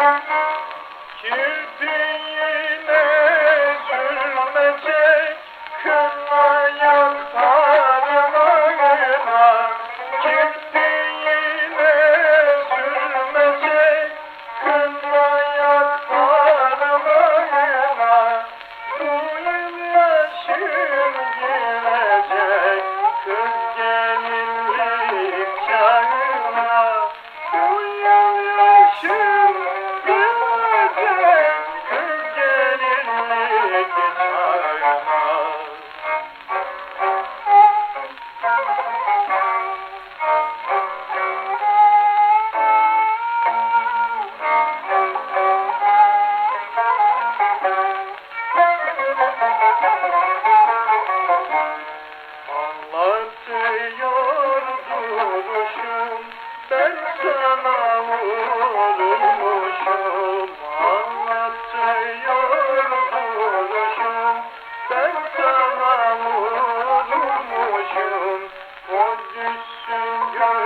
Cheers. Anlatıyor duruşum Ben sana vurmuşum Anlatıyor duruşum Ben sana vurmuşum O düşsün gönlüm